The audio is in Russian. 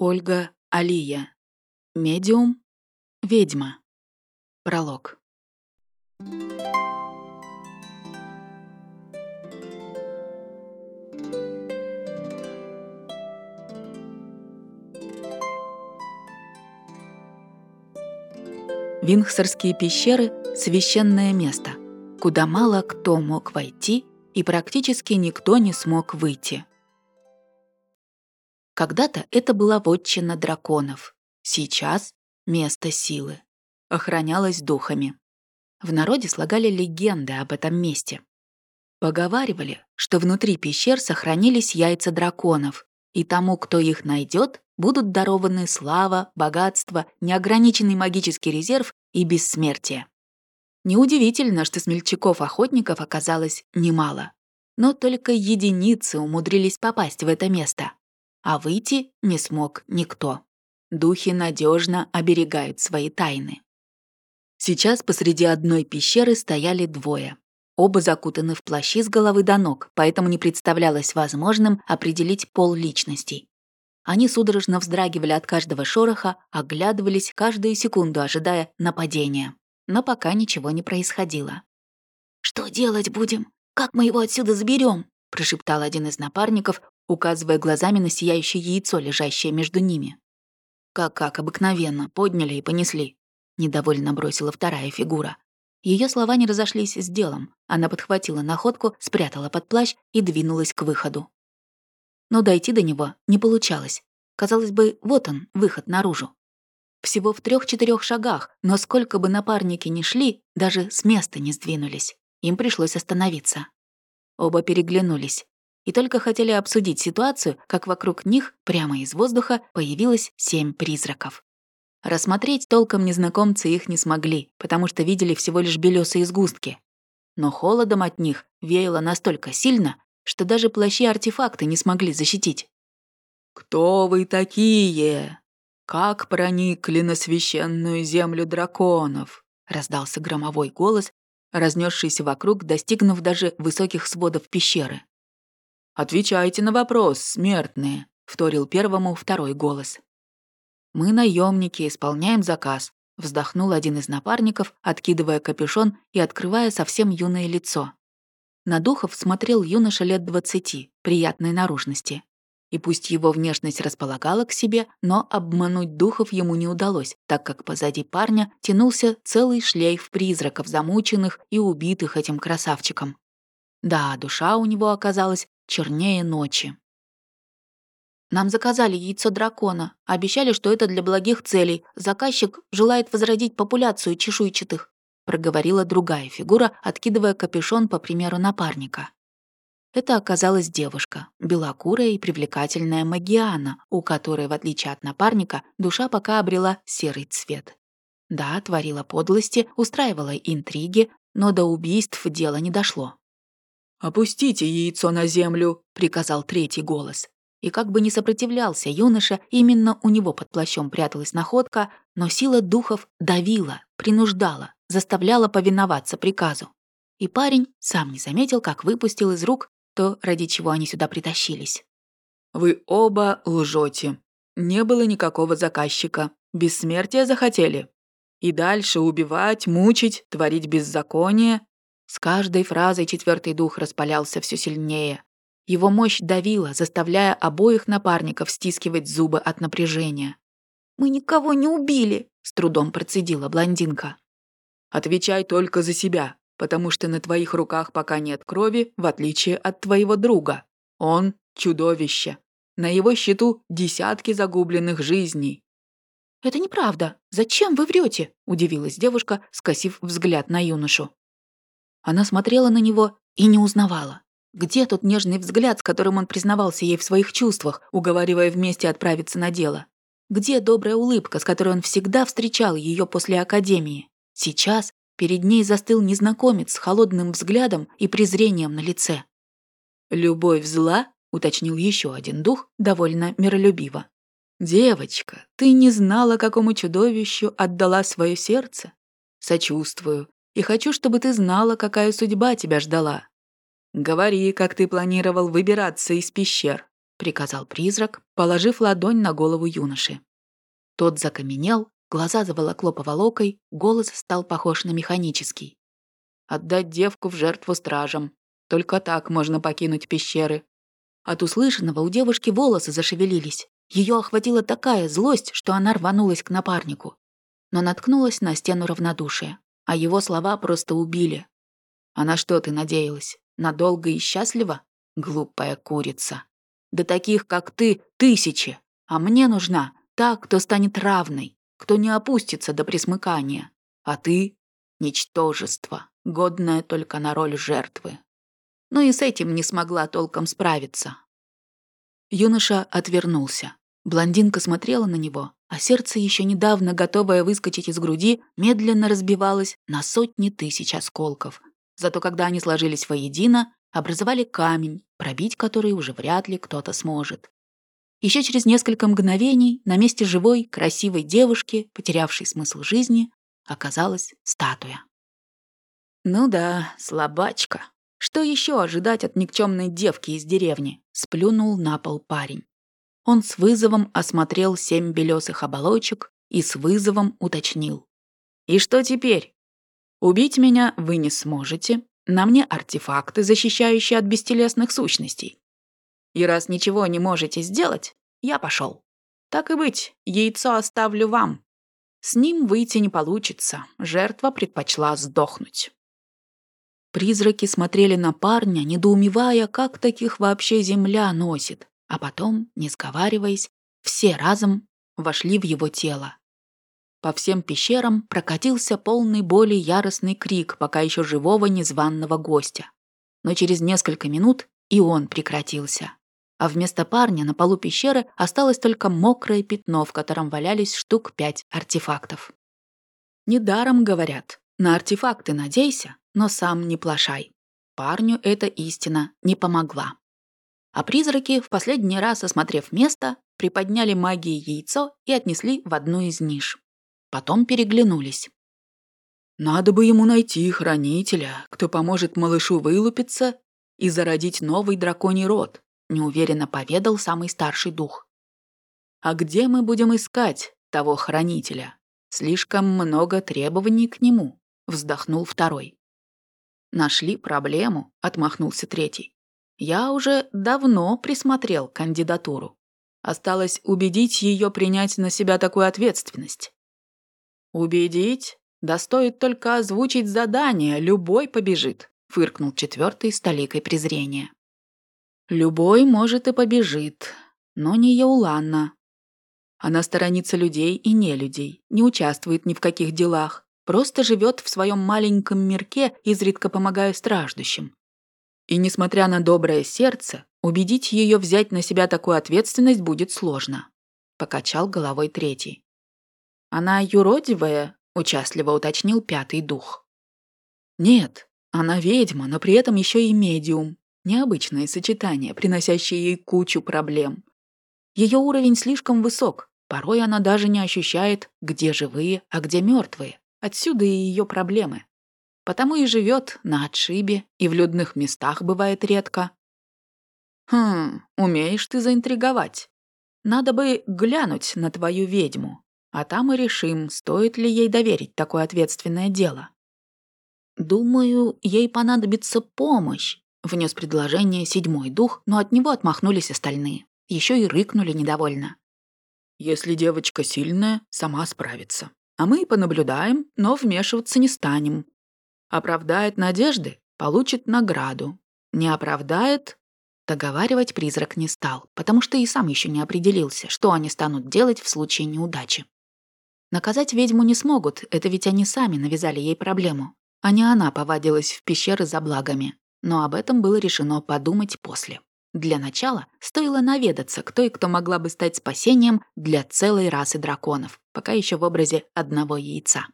Ольга Алия. Медиум. Ведьма. Пролог. Вингсорские пещеры — священное место, куда мало кто мог войти и практически никто не смог выйти. Когда-то это была вотчина драконов, сейчас — место силы. Охранялось духами. В народе слагали легенды об этом месте. Поговаривали, что внутри пещер сохранились яйца драконов, и тому, кто их найдет, будут дарованы слава, богатство, неограниченный магический резерв и бессмертие. Неудивительно, что смельчаков-охотников оказалось немало. Но только единицы умудрились попасть в это место а выйти не смог никто. Духи надежно оберегают свои тайны. Сейчас посреди одной пещеры стояли двое. Оба закутаны в плащи с головы до ног, поэтому не представлялось возможным определить пол личностей. Они судорожно вздрагивали от каждого шороха, оглядывались каждую секунду, ожидая нападения. Но пока ничего не происходило. «Что делать будем? Как мы его отсюда заберем? прошептал один из напарников, указывая глазами на сияющее яйцо, лежащее между ними. «Как-как, обыкновенно, подняли и понесли», — недовольно бросила вторая фигура. Ее слова не разошлись с делом. Она подхватила находку, спрятала под плащ и двинулась к выходу. Но дойти до него не получалось. Казалось бы, вот он, выход наружу. Всего в трех четырех шагах, но сколько бы напарники ни шли, даже с места не сдвинулись. Им пришлось остановиться. Оба переглянулись и только хотели обсудить ситуацию, как вокруг них, прямо из воздуха, появилось семь призраков. Рассмотреть толком незнакомцы их не смогли, потому что видели всего лишь белесые сгустки. Но холодом от них веяло настолько сильно, что даже плащи-артефакты не смогли защитить. «Кто вы такие? Как проникли на священную землю драконов?» раздался громовой голос, разнесшийся вокруг, достигнув даже высоких сводов пещеры. «Отвечайте на вопрос, смертные», — вторил первому второй голос. «Мы наемники, исполняем заказ», — вздохнул один из напарников, откидывая капюшон и открывая совсем юное лицо. На духов смотрел юноша лет двадцати, приятной наружности. И пусть его внешность располагала к себе, но обмануть духов ему не удалось, так как позади парня тянулся целый шлейф призраков, замученных и убитых этим красавчиком. Да, душа у него оказалась чернее ночи. Нам заказали яйцо дракона, обещали, что это для благих целей. Заказчик желает возродить популяцию чешуйчатых, проговорила другая фигура, откидывая капюшон по примеру напарника. Это оказалась девушка, белокурая и привлекательная Магиана, у которой, в отличие от напарника, душа пока обрела серый цвет. Да, творила подлости, устраивала интриги, но до убийств дело не дошло. «Опустите яйцо на землю», — приказал третий голос. И как бы не сопротивлялся юноша, именно у него под плащом пряталась находка, но сила духов давила, принуждала, заставляла повиноваться приказу. И парень сам не заметил, как выпустил из рук то, ради чего они сюда притащились. «Вы оба лжете. Не было никакого заказчика. Бессмертия захотели. И дальше убивать, мучить, творить беззаконие с каждой фразой четвертый дух распалялся все сильнее. Его мощь давила, заставляя обоих напарников стискивать зубы от напряжения. «Мы никого не убили», — с трудом процедила блондинка. «Отвечай только за себя, потому что на твоих руках пока нет крови, в отличие от твоего друга. Он — чудовище. На его счету десятки загубленных жизней». «Это неправда. Зачем вы врете? удивилась девушка, скосив взгляд на юношу. Она смотрела на него и не узнавала. Где тот нежный взгляд, с которым он признавался ей в своих чувствах, уговаривая вместе отправиться на дело? Где добрая улыбка, с которой он всегда встречал ее после академии? Сейчас перед ней застыл незнакомец с холодным взглядом и презрением на лице. «Любовь зла?» — уточнил еще один дух, довольно миролюбиво. «Девочка, ты не знала, какому чудовищу отдала свое сердце? Сочувствую и хочу, чтобы ты знала, какая судьба тебя ждала. Говори, как ты планировал выбираться из пещер. приказал призрак, положив ладонь на голову юноши. Тот закаменел, глаза заволокло поволокой, голос стал похож на механический. «Отдать девку в жертву стражам. Только так можно покинуть пещеры». От услышанного у девушки волосы зашевелились. Ее охватила такая злость, что она рванулась к напарнику. Но наткнулась на стену равнодушия, а его слова просто убили. «А на что ты надеялась? Надолго и счастливо? Глупая курица. Да таких, как ты, тысячи. А мне нужна та, кто станет равной, кто не опустится до присмыкания. А ты — ничтожество, годное только на роль жертвы. Но и с этим не смогла толком справиться. Юноша отвернулся. Блондинка смотрела на него, а сердце, еще недавно готовое выскочить из груди, медленно разбивалось на сотни тысяч осколков. Зато когда они сложились воедино, образовали камень, пробить который уже вряд ли кто-то сможет. Еще через несколько мгновений на месте живой, красивой девушки, потерявшей смысл жизни, оказалась статуя. Ну да, слабачка. Что еще ожидать от никчемной девки из деревни? Сплюнул на пол парень. Он с вызовом осмотрел семь белесых оболочек и с вызовом уточнил. «И что теперь? Убить меня вы не сможете. На мне артефакты, защищающие от бестелесных сущностей. И раз ничего не можете сделать, я пошел. Так и быть, яйцо оставлю вам. С ним выйти не получится. Жертва предпочла сдохнуть». Призраки смотрели на парня, недоумевая, как таких вообще земля носит а потом, не сговариваясь, все разом вошли в его тело. По всем пещерам прокатился полный боли яростный крик пока еще живого незваного гостя. Но через несколько минут и он прекратился. А вместо парня на полу пещеры осталось только мокрое пятно, в котором валялись штук пять артефактов. Недаром говорят, на артефакты надейся, но сам не плашай. Парню эта истина не помогла. А призраки, в последний раз осмотрев место, приподняли магией яйцо и отнесли в одну из ниш. Потом переглянулись. «Надо бы ему найти хранителя, кто поможет малышу вылупиться и зародить новый драконий род», неуверенно поведал самый старший дух. «А где мы будем искать того хранителя? Слишком много требований к нему», вздохнул второй. «Нашли проблему», — отмахнулся третий. Я уже давно присмотрел кандидатуру. Осталось убедить ее принять на себя такую ответственность. «Убедить? Да стоит только озвучить задание, любой побежит», — фыркнул четвертый с толикой презрения. «Любой, может, и побежит, но не Яуланна. Она сторонится людей и нелюдей, не участвует ни в каких делах, просто живет в своем маленьком мирке, изредка помогая страждущим. И несмотря на доброе сердце, убедить ее взять на себя такую ответственность будет сложно. Покачал головой третий. Она юродивая, участливо уточнил пятый дух. Нет, она ведьма, но при этом еще и медиум. Необычное сочетание, приносящее ей кучу проблем. Ее уровень слишком высок, порой она даже не ощущает, где живые, а где мертвые. Отсюда и ее проблемы потому и живет на отшибе и в людных местах бывает редко. Хм, умеешь ты заинтриговать. Надо бы глянуть на твою ведьму, а там и решим, стоит ли ей доверить такое ответственное дело. Думаю, ей понадобится помощь, внес предложение седьмой дух, но от него отмахнулись остальные. Еще и рыкнули недовольно. Если девочка сильная, сама справится. А мы понаблюдаем, но вмешиваться не станем. Оправдает надежды — получит награду. Не оправдает — договаривать призрак не стал, потому что и сам еще не определился, что они станут делать в случае неудачи. Наказать ведьму не смогут, это ведь они сами навязали ей проблему, а не она повадилась в пещеры за благами. Но об этом было решено подумать после. Для начала стоило наведаться, кто и кто могла бы стать спасением для целой расы драконов, пока еще в образе одного яйца.